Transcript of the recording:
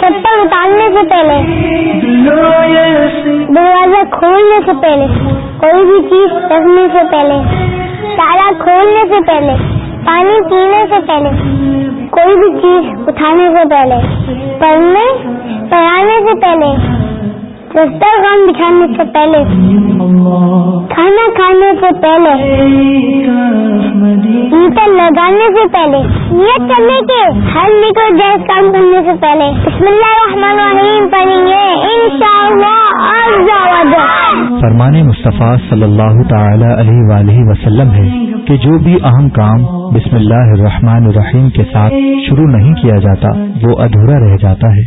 چپل اتارنے سے پہلے، دروازہ کھولنے سے پہلے، کوئی بھی چیز رکھنے سے پہلے، تالا کھولنے سے پہلے، پانی پینے سے پہلے، کوئی بھی چیز اٹھانے سے پہلے، پڑھنے، پڑھانے سے پہلے، دسترخوان بچھانے سے پہلے، کھانا کھانے سے پہلے لگانے سے پہلے، نیت کرنے کے ہر میٹر جیس کام کرنے سے پہلے۔ بسم اللہ الرحمن الرحیم پڑھیں گے، انشاءاللہ فرمان مصطفیٰ صلی اللہ تعالی علیہ وآلہ وسلم ہے کہ جو بھی اہم کام بسم اللہ الرحمن الرحیم کے ساتھ شروع نہیں کیا جاتا، وہ ادھورا رہ جاتا ہے۔